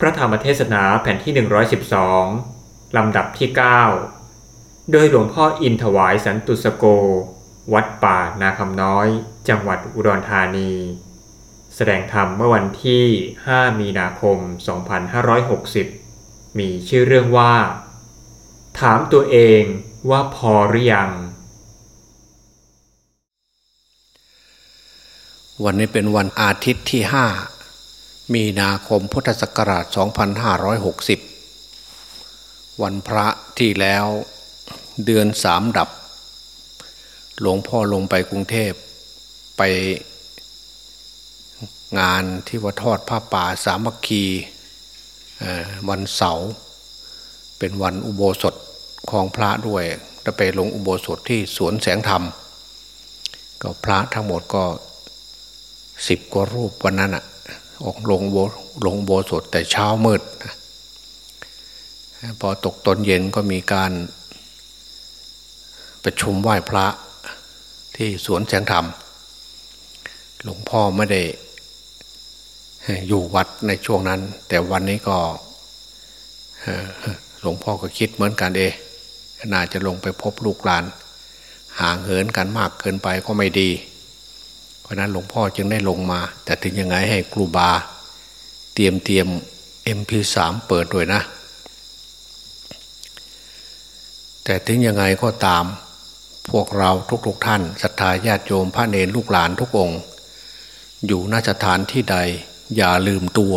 พระธรรมเทศนาแผ่นที่ 112 ลำดับที่ 9 โดยหลวงพ่ออินถวายสันตุสโก วัดป่านาคำน้อย จังหวัดอุดรธานี แสดงธรรมเมื่อวันที่ 5 มีนาคม 2560 มีชื่อเรื่องว่า ถามตัวเองว่าพอหรือยัง วันนี้เป็นวันอาทิตย์ที่ห้า มีนาคมพุทธศักราช 2560 วันพระที่แล้วเดือนสามดับ หลวงพ่อลงไปกรุงเทพไปงานที่ว่าทอดผ้าป่าสามัคคีวันเสาร์เป็นวันอุโบสถของพระด้วยจะไปลงอุโบสถที่สวนแสงธรรม ก็พระทั้งหมดก็สิบกว่ารูปวันนั้นอะ ออกลงโบลงโบสถแต่เช้ามืด พอตกตอนเย็นก็มีการประชุมไหว้พระที่สวนแสงธรรม หลวงพ่อไม่ได้อยู่วัดในช่วงนั้น แต่วันนี้ก็หลวงพ่อก็คิดเหมือนกันเองน่าจะลงไปพบลูกหลาน ห่างเหินกันมากเกินไปก็ไม่ดี ราะนั้นหลวงพ่อจึงได้ลงมา แต่ถึงยังไงให้ครูบา เตรียมเตรียม MP3 เปิดด้วยนะ แต่ถึงยังไงก็ตามพวกเราทุกๆทท่านศรัทธาญาติโยมพระเนรลูกหลานทุกองค์ อยู่นสถานที่ใด อย่าลืมตัว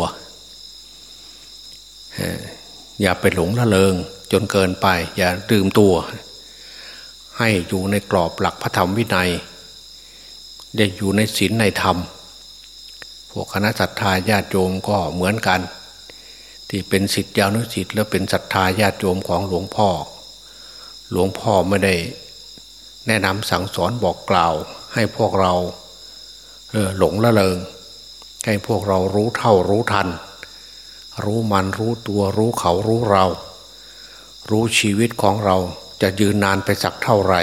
อย่าไปหลงละเลงจนเกินไป อย่าลืมตัว ให้อยู่ในกรอบหลักพระธรรมวินัย ได้อยู่ในศีลในธรรม พวกคณะศรัทธาญาติโยมก็เหมือนกัน ที่เป็นสิทธิยานุสิทธิ์และเป็นศรัทธาญาติโยมของหลวงพ่อ หลวงพ่อไม่ได้ แนะนำสั่งสอนบอกกล่าว ให้พวกเราหลงละเลงให้พวกเรารู้เท่ารู้ทัน รู้มันรู้ตัวรู้เขารู้เรา รู้ชีวิตของเราจะยืนนานไปสักเท่าไหร่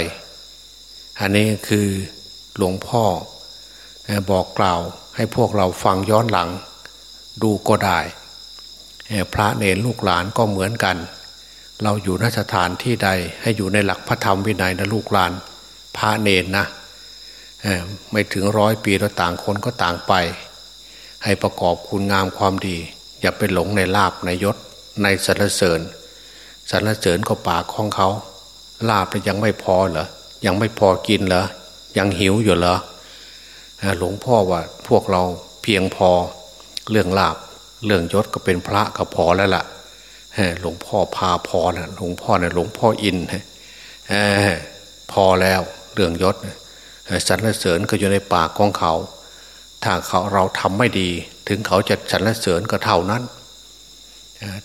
อันนี้คือ หลวงพ่อบอกกล่าวให้พวกเราฟังย้อนหลัง ดูก็ได้ พระเนรลูกหลานก็เหมือนกัน เราอยู่นสถานที่ใดให้อยู่ในหลักพระธรรมวินัยนะลูกหลาน พระเนรนะไม่ถึงร้อยปีเราต่างคนก็ต่างไป ให้ประกอบคุณงามความดี อย่าไปหลงในลาบในยศในสรรเสริญสรรเสริญก็ปากของเขาลาบยังไม่พอเหรอยังไม่พอกินเหรอ ยังหิวอยู่เหรอหลวงพ่อว่าพวกเราเพียงพอเรื่องลาบ เรื่องยศก็เป็นพระก็พอแล้วล่ะหลวงพ่อพาพอนะหลวงพ่อเนี่ยหลวงพ่ออินพอแล้วเรื่องยศสรรเสริญก็อยู่ในปากของเขา ถ้าเขาเราทำไม่ดี ถึงเขาจะสรรเสริญก็เท่านั้น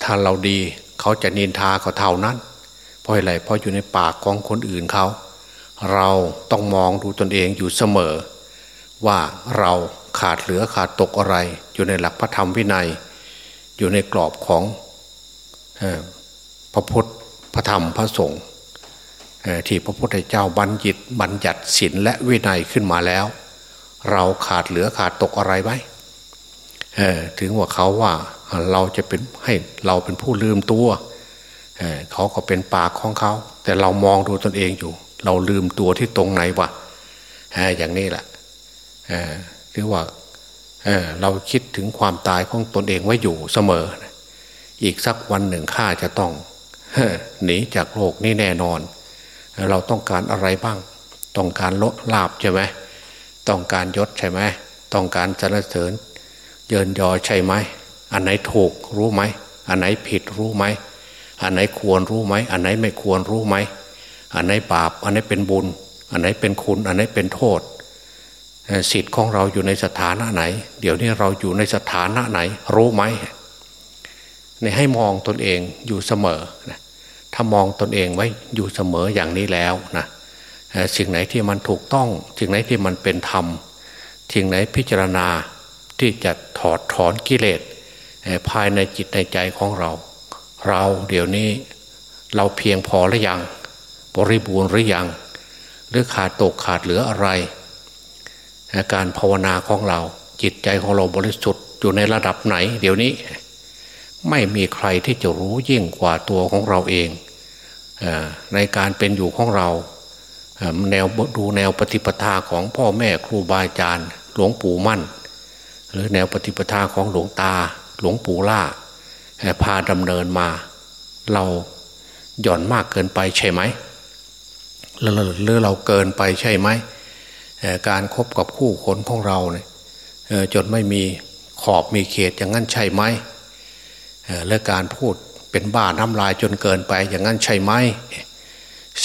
ถ้าเราดีเขาจะนินทาก็เท่านั้น เพราะอะไรเพราะอยู่ในปากของคนอื่นเขา เราต้องมองดูตนเองอยู่เสมอ ว่าเราขาดเหลือขาดตกอะไร อยู่ในหลักพระธรรมวินัย อยู่ในกรอบของพระพุทธพระธรรมพระสงฆ์ที่พระพุทธเจ้าบัญญัติบัญญัติศีลและวินัยขึ้นมาแล้ว เราขาดเหลือขาดตกอะไรไหมถึงว่าเขาว่าเราจะเป็นให้เราเป็นผู้ลืมตัวเเขาก็เป็นปากของเขา แต่เรามองดูตนเองอยู่ เราลืมตัวที่ตรงไหนวะอย่างนี้แหละหรือว่าเราคิดถึงความตายของตนเองไว้อยู่เสมอ อีกสักวันหนึ่งข้าจะต้องหนีจากโลกนี้แน่นอน เราต้องการอะไรบ้าง ต้องการลดลาบใช่ไหมต้องการยศใช่ไหมต้องการสรรเสริญ เยินยอใช่ไหมอันไหนถูกรู้ไหม อันไหนผิดรู้ไหม อันไหนควรรู้ไหม อันไหนไม่ควรรู้ไหม อันไหนบาป อันไหนเป็นบุญ อันไหนเป็นคุณ อันไหนเป็นโทษสิทธิ์ของเราอยู่ในสถานะไหน เดี๋ยวนี้เราอยู่ในสถานะไหน รู้ไหมในให้มองตนเองอยู่เสมอนะถ้ามองตนเองไว้อยู่เสมออย่างนี้แล้วนะสิ่งไหนที่มันถูกต้อง สิ่งไหนที่มันเป็นธรรมสิ่งไหนพิจารณาที่จะถอดถอนกิเลสภายในจิตในใจของเรา เราเดี๋ยวนี้เราเพียงพอหรือยัง บริบูรณ์หรือยัง หรือขาดตกขาดเหลืออะไร การภาวนาของเรา จิตใจของเราบริสุทธิ์อยู่ในระดับไหน เดี๋ยวนี้ ไม่มีใครที่จะรู้ยิ่งกว่าตัวของเราเองในการเป็นอยู่ของเราแนวดูแนวปฏิปทาของพ่อแม่ครูบาอาจารย์ หลวงปู่มั่น หรือแนวปฏิปทาของหลวงตา หลวงปู่ล่าพาดำเนินมา เราหย่อนมากเกินไปใช่ไหม หรือเราเกินไปใช่ไหมการครบกับคู่คนของเราเนี่ยจนไม่มีขอบมีเขตอย่างนั้นใช่ไหมและการพูดเป็นบ้าน้ำลายจนเกินไปอย่างนั้นใช่ไหม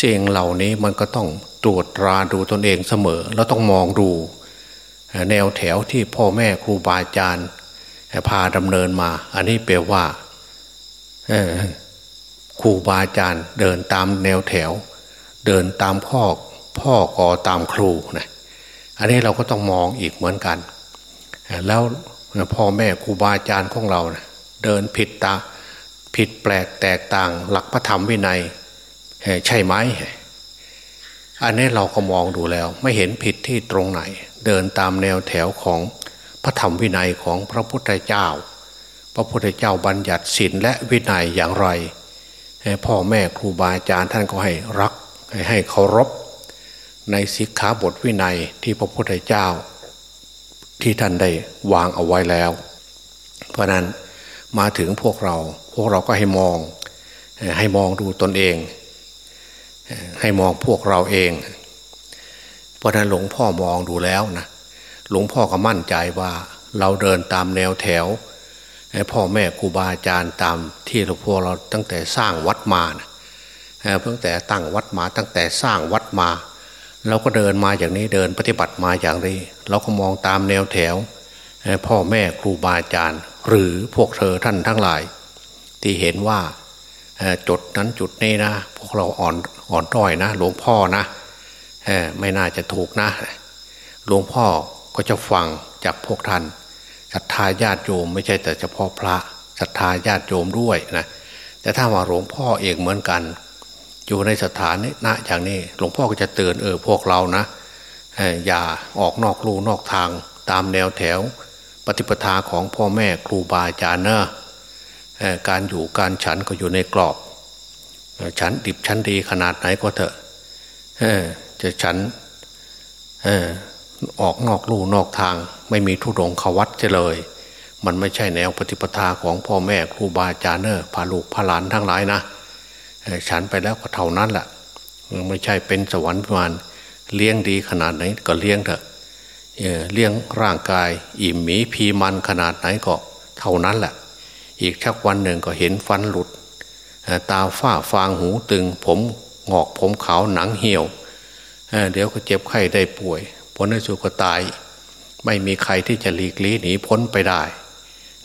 สิ่งเหล่านี้มันก็ต้องตรวจตราดูตนเองเสมอ แล้วต้องมองดูแนวแถวที่พ่อแม่ครูบาอาจารย์พาดำเนินมา อันนี้แปลว่าครูบาอาจารย์เดินตามแนวแถว เดินตามพ่อพ่อก่อตามครูนะอันนี้เราก็ต้องมองอีกเหมือนกัน แล้วพ่อแม่ครูบาอาจารย์ของเรานะเดินผิดตาผิดแปลกแตกต่าง หลักพระธรรมวินัยใช่ไหมอันนี้เราก็มองดูแล้ว ไม่เห็นผิดที่ตรงไหน เดินตามแนวแถวของพระธรรมวินัยของพระพุทธเจ้า พระพุทธเจ้าบัญญัติศีลและวินัยอย่างไร พ่อแม่ครูบาอาจารย์ท่านก็ให้รัก ให้เคารพในสิกขาบทวินัยที่พระพุทธเจ้า ที่ท่านได้วางเอาไว้แล้ว เพราะนั้นมาถึงพวกเราพวกเราก็ให้มอง ให้มองดูตนเอง ให้มองพวกเราเอง เพราะนั้นหลวงพ่อมองดูแล้วนะหลวงพ่อก็มั่นใจว่าเราเดินตามแนวแถวพ่อแม่ครูบาอาจารย์ตามที่หลวงพ่อเราตั้งแต่สร้างวัดมานะ ตั้งแต่ตั้งวัดมาตั้งแต่สร้างวัดมา เราก็เดินมาอย่างนี้เดินปฏิบัติมาอย่างนี้เราก็มองตามแนวแถว พ่อแม่ครูบาอาจารย์ หรือพวกเธอท่านทั้งหลาย ที่เห็นว่าจุดนั้นจุดนี้นะ พวกเราอ่อนอ่อนด้อยนะ หลวงพ่อนะไม่น่าจะถูกนะ หลวงพ่อก็จะฟังจากพวกท่านศรัทธาญาติโยมไม่ใช่แต่เฉพาะพระศรัทธาญาติโยมด้วยนะแต่ถ้าว่าหลวงพ่อเองเหมือนกัน อยู่ในสถานนี้นะอย่างนี้หลวงพ่อก็จะเตือนเออพวกเรานะอย่าออกนอกลู่นอกทางตามแนวแถว ปฏิปทาของพ่อแม่ครูบาอาจารย์เนอะการอยู่การฉันก็อยู่ในกรอบ ฉันดิบฉันดีขนาดไหนก็เถอะจะฉันออกนอกลู่นอกทาง ไม่มีทุดงขวัตจะเลย มันไม่ใช่แนวปฏิปทาของพ่อแม่ครูบาอาจารย์เนอะพาลูกพาหลานทั้งหลายนะ ฉันไปแล้วก็เท่านั้นแหละไม่ใช่เป็นสวรรค์ประมาณเลี้ยงดีขนาดไหนก็เลี้ยงเถอะเลี้ยงร่างกาย อิ่มหมีพีมันขนาดไหนก็เท่านั้นแหละ อีกชักวันหนึ่งก็เห็นฟันหลุด ตาฝ้าฟางหูตึง ผมงอกผมขาวหนังเหี่ยวเดี๋ยวก็เจ็บไข้ได้ป่วย ผลในสุดก็ตาย ไม่มีใครที่จะหลีกลี่หนีพ้นไปได้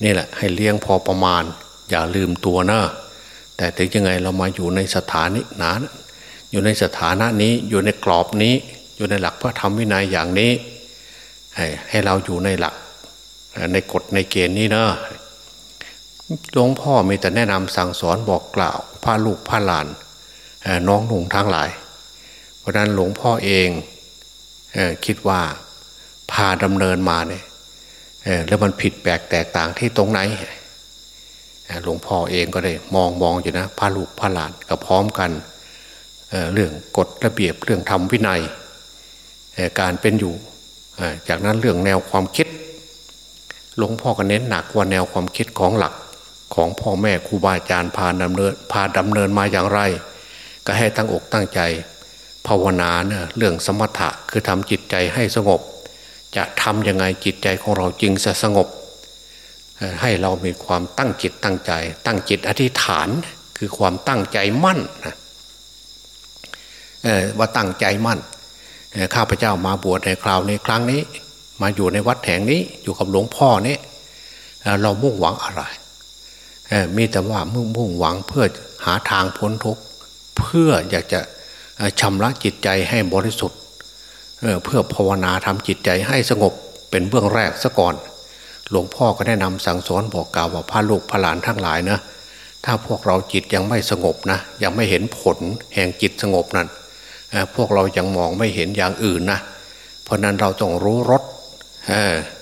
นี่แหละให้เลี้ยงพอประมาณ อย่าลืมตัวเนะ แต่ถึงยังไงเรามาอยู่ในสถานีนาอยู่ในสถานะนี้อยู่ในกรอบนี้ อยู่ในหลักพระธรรมวินัยอย่างนี้ ให้เราอยู่ในหลัก ในกฎในเกณฑ์นี้เนอะหลวงพ่อมีแต่แนะนำสั่งสอนบอกกล่าวพาลูกพาหลานน้องหนุ่งทั้งหลาย เพราะนั้นหลวงพ่อเองคิดว่าพาดำเนินมาเนี่ยแล้วมันผิดแปลกแตกต่างที่ตรงไหน หลวงพ่อเองก็ได้มองมองอยู่นะพาลูกพาหลานก็พร้อมกันเเรื่องกฎระเบียบเรื่องธรรมวินัยการเป็นอยู่ จากนั้นเรื่องแนวความคิด หลวงพ่อก็เน้นหนักว่าแนวความคิดของหลักของพ่อแม่ครูบาอาจารย์พาดำเนินพาดำเนินมาอย่างไร ก็ให้ตั้งอกตั้งใจ ภาวนาเนี่ยเรื่องสมถะคือทำจิตใจให้สงบ จะทำยังไงจิตใจของเราจึงจะสงบ ให้เรามีความตั้งจิตตั้งใจ ตั้งจิตอธิษฐานคือความตั้งใจมั่นนะว่าตั้งใจมั่นข้าพเจ้ามาบวชในคราวในครั้งนี้ มาอยู่ในวัดแห่งนี้อยู่กับหลวงพ่อนี่เรามุ่งหวังอะไรมีแต่ว่ามุ่งมุ่งหวังเพื่อหาทางพ้นทุกข์เพื่ออยากจะชำระจิตใจให้บริสุทธิ์เพื่อภาวนาทำจิตใจให้สงบเป็นเบื้องแรกซะก่อน หลวงพ่อก็แนะนำสั่งสอนบอกกล่าวว่าพระลูกพระหลานทั้งหลายนะถ้าพวกเราจิตยังไม่สงบนะ ยังไม่เห็นผลแห่งจิตสงบนั้นพวกเรายังมองไม่เห็นอย่างอื่นนะเพราะนั้นเราต้องรู้รส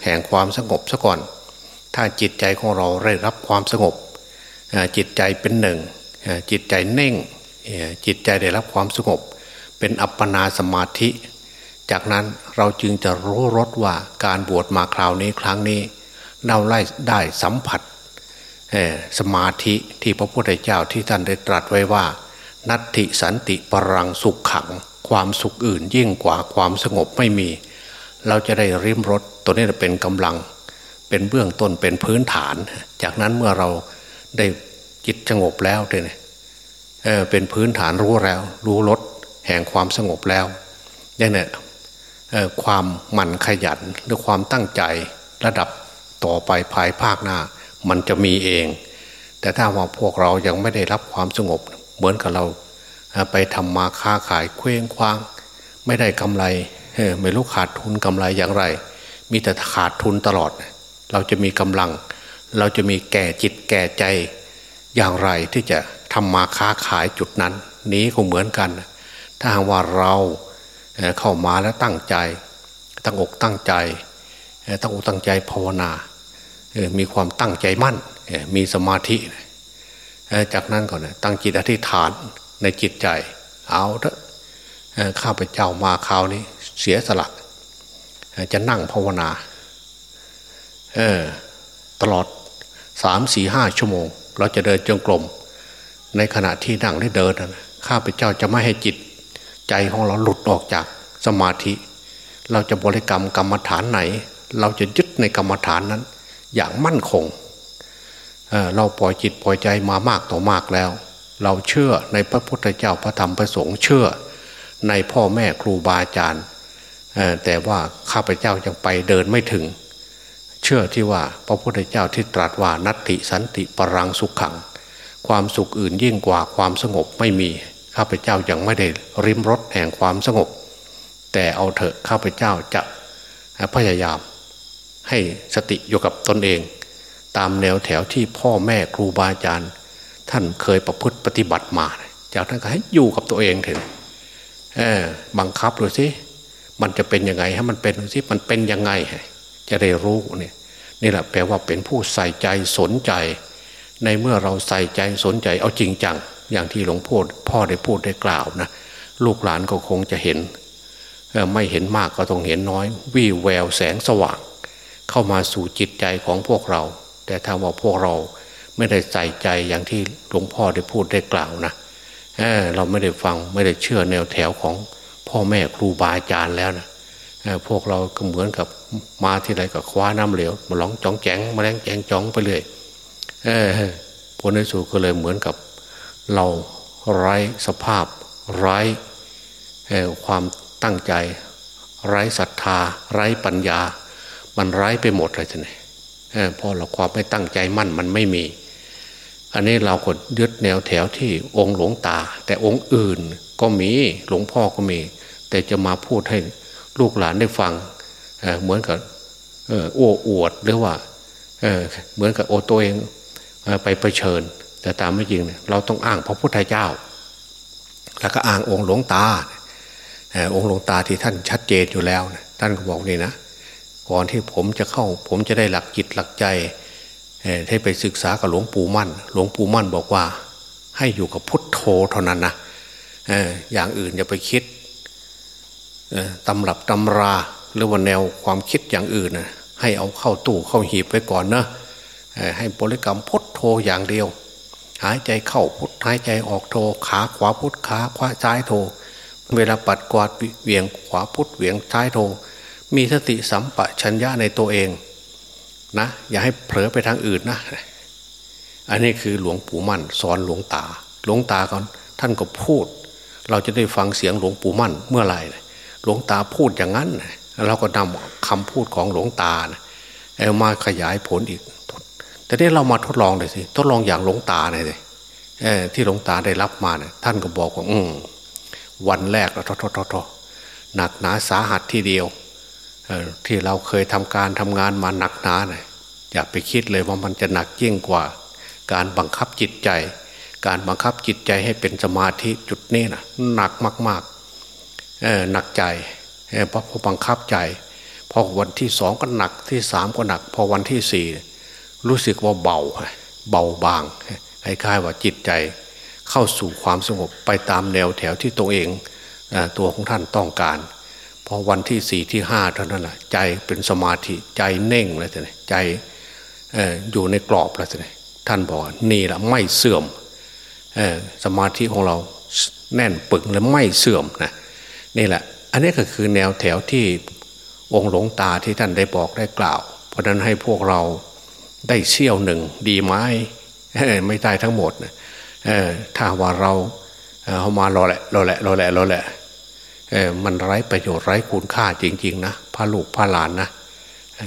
แห่งความสงบซะก่อน ถ้าจิตใจของเราได้รับความสงบ จิตใจเป็นหนึ่ง จิตใจเน่ง จิตใจได้รับความสงบ เป็นอัปปนาสมาธิ จากนั้นเราจึงจะรู้รสว่าการบวชมาคราวนี้ครั้งนี้ เราไล่ได้สัมผัสสมาธิที่พระพุทธเจ้าที่ท่านได้ตรัสไว้ว่า นัตติสันติปรังสุขขัง ความสุขอื่นยิ่งกว่าความสงบไม่มี เราจะได้ริมรถตัวนี้เป็นกำลัง เป็นเบื้องต้นเป็นพื้นฐาน จากนั้นเมื่อเราได้จิตสงบแล้วเนี่ยเเป็นพื้นฐานรู้แล้ว รู้ลดแห่งความสงบแล้วเนี่ยความหมั่นขยันหรือความตั้งใจระดับ ต่อไปภายภาคหน้า มันจะมีเอง แต่ถ้าว่าพวกเรายังไม่ได้รับความสงบ เหมือนกับเราไปทำมาค้าขายเคว้งคว้าง ไม่ได้กำไรไม่รู้ขาดทุนกำไรอย่างไร มีแต่ขาดทุนตลอด เราจะมีกำลัง เราจะมีแก่จิตแก่ใจอย่างไรที่จะทำมาค้าขายจุดนั้น นี้ก็เหมือนกัน ถ้าหากว่าเราเข้ามาแล้วตั้งใจ ตั้งอกตั้งใจตั้งอกตั้งใจภาวนา มีความตั้งใจมั่นมีสมาธิ จากนั้นก่อนตั้งจิตอธิษฐานในจิตใจ เอาเถอะข้าพเจ้ามาคราวนี้ เสียสละจะนั่งภาวนาตลอดสามสี่ห้าชั่วโมง เราจะเดินจงกรมในขณะที่นั่งได้เดินนะข้าพเจ้าจะไม่ให้จิต ใจของเราหลุดออกจากสมาธิ เราจะบริกรรมกรรมฐานไหน เราจะยึดในกรรมฐานนั้น อย่างมั่นคงเเราปล่อยจิตปล่อยใจมามากต่อมากแล้ว เราเชื่อในพระพุทธเจ้าพระธรรมพระสงฆ์เชื่อในพ่อแม่ครูบาอาจารย์แต่ว่าข้าพเจ้ายังไปเดินไม่ถึง เชื่อที่ว่าพระพุทธเจ้าที่ตรัสว่านัตติสันติปรังสุขขัง ความสุขอื่นยิ่งกว่าความสงบไม่มีข้าพเจ้ายังไม่ได้ริมรถแห่งความสงบ แต่เอาเถอะข้าพเจ้าจะพยายาม ให้สติอยู่กับตนเอง ตามแนวแถวที่พ่อแม่ครูบาอาจารย์ ท่านเคยประพฤติปฏิบัติมา จากนั้นก็ให้อยู่กับตัวเองเถอะบังคับดูสิมันจะเป็นยังไงให้มันเป็นดูสิมันเป็นยังไง จะได้รู้เนี่ยนี่แหละแปลว่าเป็นผู้ใส่ใจสนใจ ในเมื่อเราใส่ใจสนใจ เอาจริงจัง อย่างที่หลวงพ่อพ่อได้พูดได้กล่าวนะลูกหลานก็คงจะเห็น ไม่เห็นมากก็ต้องเห็นน้อยวี่แววแสงสว่าง เข้ามาสู่จิตใจของพวกเรา แต่ถ้าว่าพวกเราไม่ได้ใส่ใจอย่างที่หลวงพ่อได้พูดได้กล่าวนะเเราไม่ได้ฟังไม่ได้เชื่อแนวแถวของพ่อแม่ครูบาอาจารย์แล้วนะพวกเราก็เหมือนกับมาที่ไรก็คว้าน้ำเหลวมาล้องจ้องแจงมาแรงแจงจ้องไปเลยผลในสุดก็เลยเหมือนกับ เราไร้สภาพไร้ความตั้งใจ ไร้ศรัทธา ไร้ปัญญา มันร้ายไปหมดเลยท่านเพราะเราความไม่ตั้งใจมั่นมันไม่มี อันนี้เราก็ยึดแนวแถวที่องค์หลวงตา แต่องค์อื่นก็มีหลวงพ่อก็มี แต่จะมาพูดให้ลูกหลานได้ฟังเเหมือนกับโอ้อวดหรือว่าเเหมือนกับโอตัวเองไปเผชิญ แต่ตามไม่จริงเเราต้องอ้างพระพุทธเจ้า แล้วก็อ้างองค์หลวงตาองค์หลวงตาที่ท่านชัดเจนอยู่แล้วท่านก็บอกนี่นะ ก่อนที่ผมจะเข้า ผมจะได้หลักจิตหลักใจให้ไปศึกษากับหลวงปู่มั่น หลวงปู่มั่นบอกว่า ให้อยู่กับพุทโธเท่านั้นนะอย่างอื่นอย่าไปคิดตำรับตำราหรือว่าแนวความคิดอย่างอื่นนะให้เอาเข้าตู้เข้าหีบไว้ก่อนนะให้บริกรรมพุทโธอย่างเดียว หายใจเข้าพุทหายใจออกโทขาขวาพุทขาขวาซ้ายโทเวลาปัดกวาดเวียงขวาพุทเวียงซ้ายโท มีสติสัมปชัญญะในตัวเองนะอย่าให้เผลอไปทางอื่นนะ อันนี้คือหลวงปู่มั่น สอนหลวงตา หลวงตาก่อนท่านก็พูด เราจะได้ฟังเสียงหลวงปู่มั่นเมื่อไหร่หลวงตาพูดอย่างนั้น เราก็นำคำพูดของหลวงตาเอามาขยายผลอีกแต่นี้เรามาทดลองเลยสิทดลองอย่างหลวงตาหน่อยเลยที่หลวงตาได้รับมาเนี่ยท่านก็บอกว่าอืวันแรกเราทททหนักหนาสาหัสทีเดียว ที่เราเคยทำการทำงานมาหนักหนาเนี่ยอย่าไปคิดเลยว่ามันจะหนักยิ่งกว่า การบังคับจิตใจ การบังคับจิตใจให้เป็นสมาธิจุดนี้นะหนักมากๆหนักใจเพราะพอบังคับใจพอวันที่สองก็หนักที่สามก็หนัก พอวันที่สี่รู้สึกว่าเบาเบาบางคล้ายๆว่าจิตใจ เข้าสู่ความสงบไปตามแนวแถวที่ตัวเองตัวของท่านต้องการ อวันที่สี่ที่ห้าเท่านั้นแหละใจเป็นสมาธิใจเน่งแล้วท่ใจอยู่ในกรอบแล้วท่ท่านบอกนี่แหละไม่เสื่อมสมาธิของเราแน่นปึงและไม่เสื่อมนะนี่แหละ อันนี้ก็คือแนวแถวที่องค์หลวงตาที่ท่านได้บอกได้กล่าว เพราะนั้นให้พวกเราได้เชี่ยวหนึ่งดีไหมไม่ได้ทั้งหมดนะถ้าว่าเราเอามารอแหละรอแหละรอแหละรอแหละ มันไร้ประโยชน์ไร้คุณค่าจริง ๆ นะพระลูกพระหลานนะ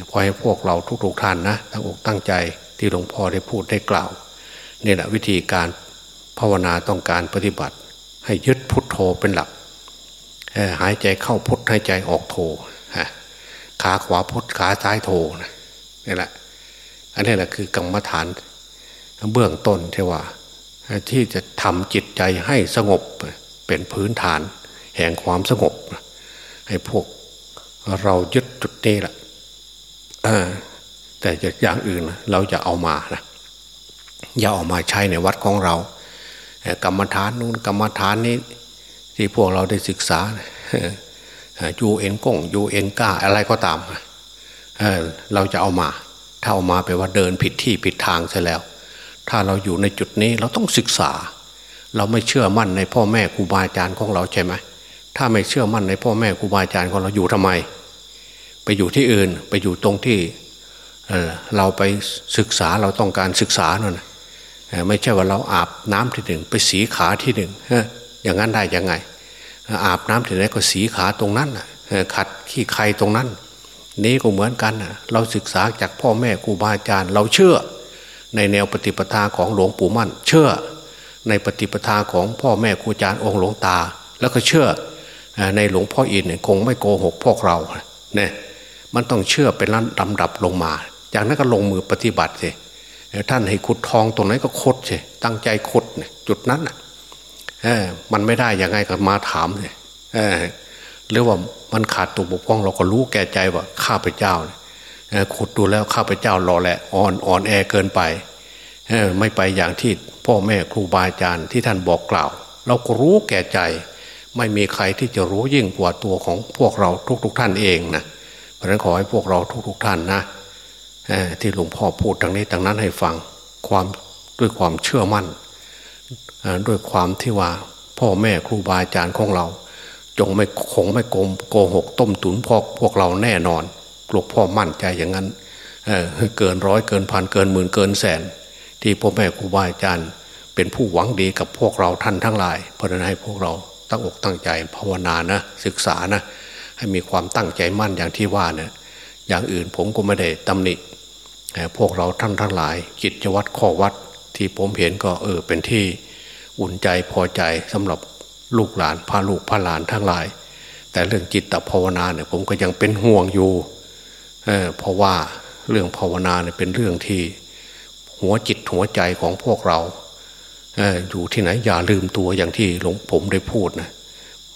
ขอให้พวกเราทุกๆท่านนะตั้งอกตั้งใจที่หลวงพ่อได้พูดได้กล่าวนี่แหละวิธีการภาวนาต้องการปฏิบัติ ให้ยึดพุทโธเป็นหลักหายใจเข้าพุทหายใจออกโธขาขวาพุทขาซ้ายโธนี่แหละ อันนี้แหละคือกรรมฐานเบื้องต้นที่ว่า ที่จะทำจิตใจให้สงบเป็นพื้นฐาน แห่งความสงบ ให้พวกเรายึดจุดนี้แหละแต่จะอย่างอื่นเราจะเอามานะอย่าออกมาใช้ในวัดของเรากรรมฐานนู้นกรรมฐานนี้ที่พวกเราได้ศึกษายูเอ็นกงยูเอ็นก้าอะไรก็ตามเราจะเอามาถ้าเอามาไปว่าเดินผิดที่ผิดทางใช่แล้ว ถ้าเราอยู่ในจุดนี้เราต้องศึกษา เราไม่เชื่อมั่นในพ่อแม่ครูบาอาจารย์ของเราใช่ไหม ถ้าไม่เชื่อมั่นในพ่อแม่ครูบาอาจารย์ของเราอยู่ทำไม ไปอยู่ที่อื่นไปอยู่ตรงที่เราไปศึกษาเราต้องการศึกษานั่นไม่ใช่ว่าเราอาบน้ำที่หนึ่งไปสีขาที่หนึ่งอย่างนั้นได้ยังไง อาบน้ำที่ไหนก็สีขาตรงนั้นขัดขี้ใครตรงนั้น นี้ก็เหมือนกันเราศึกษาจากพ่อแม่ครูบาอาจารย์ เราเชื่อในแนวปฏิปทาของหลวงปู่มั่น เชื่อในปฏิปทาของพ่อแม่ครูอาจารย์องค์หลวงตา แล้วก็เชื่อ ในหลวงพ่ออินเนี่ยคงไม่โกหกพวกเราเนี่ยมันต้องเชื่อเป็นลำดับลงมา จากนั้นก็ลงมือปฏิบัติสิท่านให้ขุดทองตรงไหนก็คดสิตั้งใจคดเนี่ยจุดนั้นอะมันไม่ได้ยังไงก็มาถามเลยหรือว่ามันขาดตัวบกพร่องเราก็รู้แก่ใจว่าข้าพเจ้าขุดดูแล้วข้าพเจ้ารอแหละอ่อนอ่อนแอเกินไปไม่ไปอย่างที่พ่อแม่ครูบาอาจารย์ที่ท่านบอกกล่าว เราก็รู้แก่ใจ ไม่มีใครที่จะรู้ยิ่งกว่าตัวของพวกเราทุกๆทท่านเองนะเพราะฉะนั้นขอให้พวกเราทุกๆทท่านนะที่หลวงพ่อพูดทางนี้ทางนั้นให้ฟังความด้วยความเชื่อมั่นด้วยความที่ว่าพ่อแม่ครูบาอาจารย์ของเรา จงไม่คงไม่โกงโกหกต้มตุนพอกพวกเราแน่นอนหลวงพ่อมั่นใจอย่างนั้นเเกินร้อยเกินพันเกินหมื่นเกินแสน ที่พ่อแม่ครูบาอาจารย์ เป็นผู้หวังดีกับพวกเราท่านทั้งหลายเพราะนั้นให้พวกเรา ตั้งอกตั้งใจภาวนานะศึกษานะให้มีความตั้งใจมั่นอย่างที่ว่าเนะี่ยอย่างอื่นผมก็ไม่ได้ตำหนิพวกเราท่านทั้งหลายกิจวัตรข้อวัดที่ผมเห็นก็เออเป็นที่อุ่นใจพอใจสำหรับลูกหลานพาลูกพาหลานทั้งหลาย แต่เรื่องจิตภาวนาเนี่ยผมก็ยังเป็นห่วงอยู่เเพราะว่าเรื่องภาวนาเนี่ยเป็นเรื่องที่หัวจิตหัวใจของพวกเรา อยู่ที่ไหนอย่าลืมตัวอย่างที่หลวงผมได้พูดนะ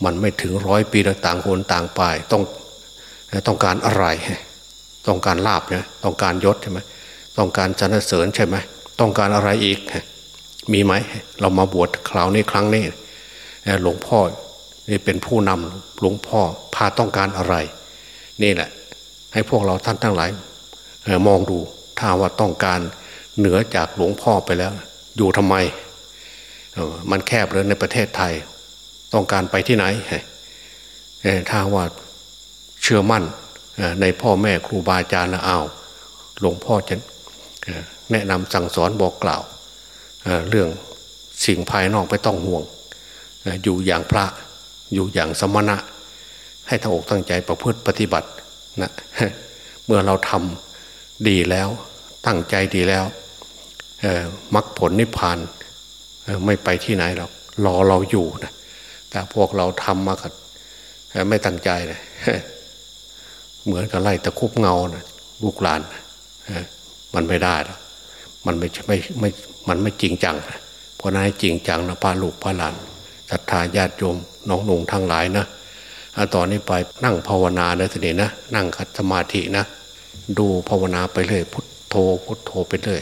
มันไม่ถึงร้อยปีแล้วต่างคนต่างไปต้องต้องการอะไร ต้องการลาบเนี่ยต้องการยศใช่ไหมต้องการสรรเสริญใช่ไหมต้องการอะไรอีก มีไหมเรามาบวชคราวนี้ครั้งนี้หลวงพ่อนี่เป็นผู้นำหลวงพ่อพาต้องการอะไร นี่แหละ ให้พวกเราท่านทั้งหลายมองดูถ้าว่าต้องการเหนือจากหลวงพ่อไปแล้ว อยู่ทำไม มันแคบเลยในประเทศไทย ต้องการไปที่ไหนถ้าว่าเชื่อมั่นในพ่อแม่ครูบาอาจารย์ล้วเอาหลวงพ่อจะแนะนำสั่งสอนบอกกล่าวเรื่องสิ่งภายนอกไม่ต้องห่วง อยู่อย่างพระอยู่อย่างสมณะ ให้ทั้งอกตั้งใจประพฤติปฏิบัตินะเมื่อเราทำดีแล้วตั้งใจดีแล้วมรรคผลนิพพาน ไม่ไปที่ไหนหรอกรอเราอยู่นะแต่พวกเราทำมากัไม่ตั้งใจเลยเหมือนกับไล่ตะคุบเงานะลูกหลานมันไม่ได้หรอกมันไม่ไม่ไม่มันไม่จริงจังเพราะนั้นให้จริงจังนะพาลูกพาหลานศรัทธาญาติโยมน้องหนุ่งทั้งหลายนะตอนนี้ไปนั่งภาวนาเลยทีนี้นะ นั่งคัดสมาธินะ ดูภาวนาไปเลยพุทโธพุทโธไปเลย